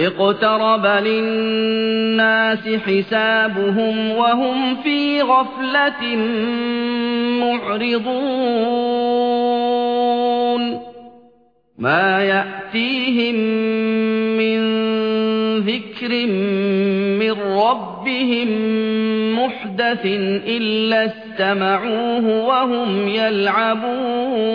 اقترب للناس حسابهم وهم في غفلة معرضون. ما يأتيهم من ذكر من ربهم محدث إلا استمعوه وهم يلعبون.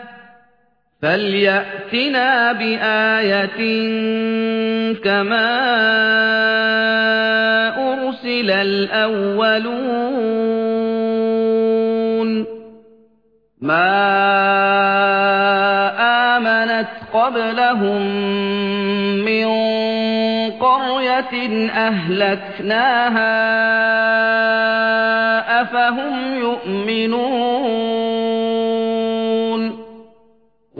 فليأتنا بآية كما أرسل الأولون ما آمنت قبلهم من قرية أهلكناها أفهم يؤمنون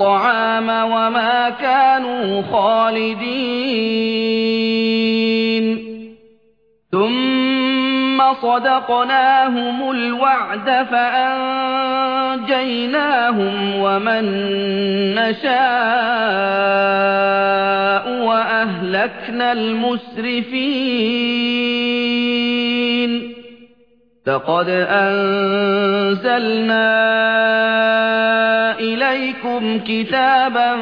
وما كانوا خالدين. ثم صدقناهم الوعد فأنجيناهم ومن نشاء وأهلكنا المسرفين. لقد أنزلنا إليكم كتابا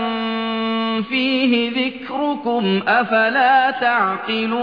فيه ذكركم أفلا تعقلون